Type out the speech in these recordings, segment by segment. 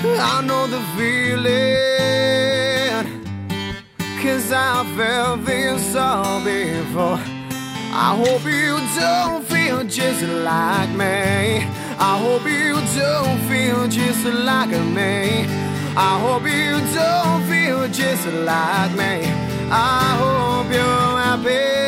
I know the feeling Cause I felt this all before. I hope you don't feel just like me. I hope you don't feel just like me. I hope you don't feel just like me. I hope you're happy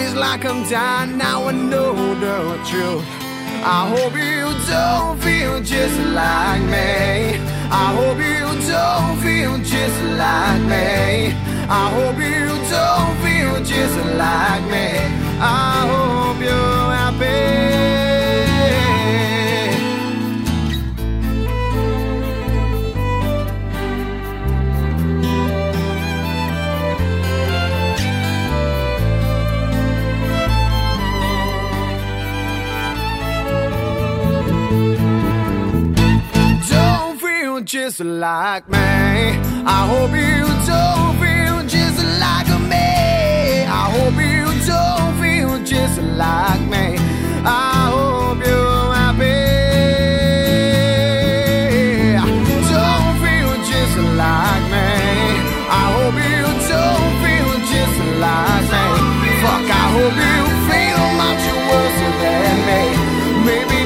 Feels like I'm dying now I know the truth. I hope you don't feel just like me. I hope you don't feel just like me. I hope you don't feel just like me. I just like me. I hope you don't feel just like me. I hope you don't feel just like me. I hope you're happy. Don't feel just like me. I hope you don't feel just like me. Fuck, I hope you feel much worse than me. Maybe.